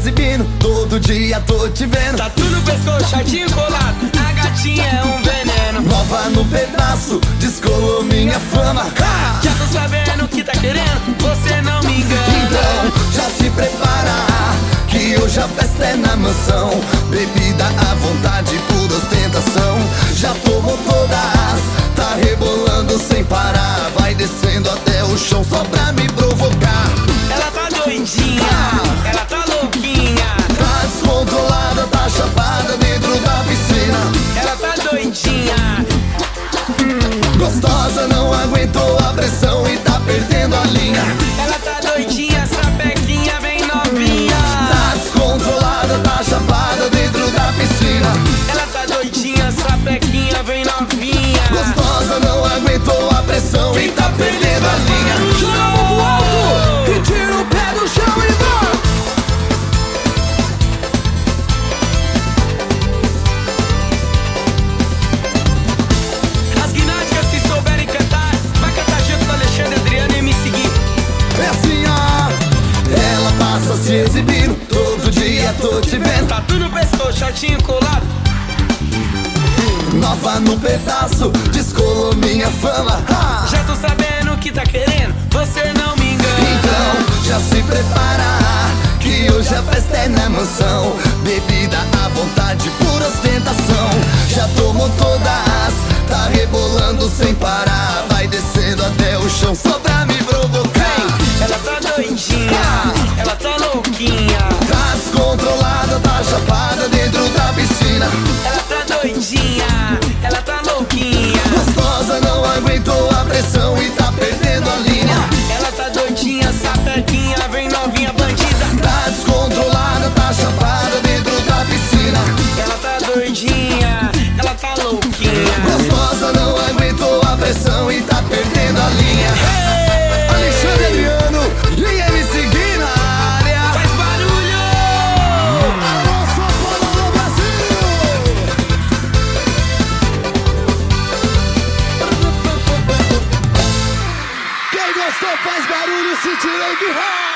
exibindo, todo dia tô te vendo. Tatu no pescoço, shortinho colado, a gatinha é um veneno. Nova no pedaço, descolou minha fama. Ha! Já tô sabendo o que tá querendo, você não me engana. Então já se prepara, que hoje a festa é na mansão. Bebida à vontade, pura ostentação. Já tomou todas, não aguentou a pressão e tá perdendo a linha. ela tá doidinha, sapequinha vem novinha. Tá descontrolada, tá chapada dentro da piscina. Ela tá doidinha, sapequinha vem novinha. só se exibindo. Todo dia tô te vendo. Tá Tatu no pescoço, chatinho colado. Nova no pedaço, descolou minha fama. Ha! Já tô sabendo o que tá querendo, você não me engana. Então, já se prepara Que hoje a festa é na mansão Bebida à vontade, por ela tá louquinha. Gostosa não aguentou a pressão e tá perdendo a linha. Hey! Alexandre Adriano linha me seguir na área. Faz barulho! Alô, São do Brasil! Quem gostou faz barulho, se tirei de raiva.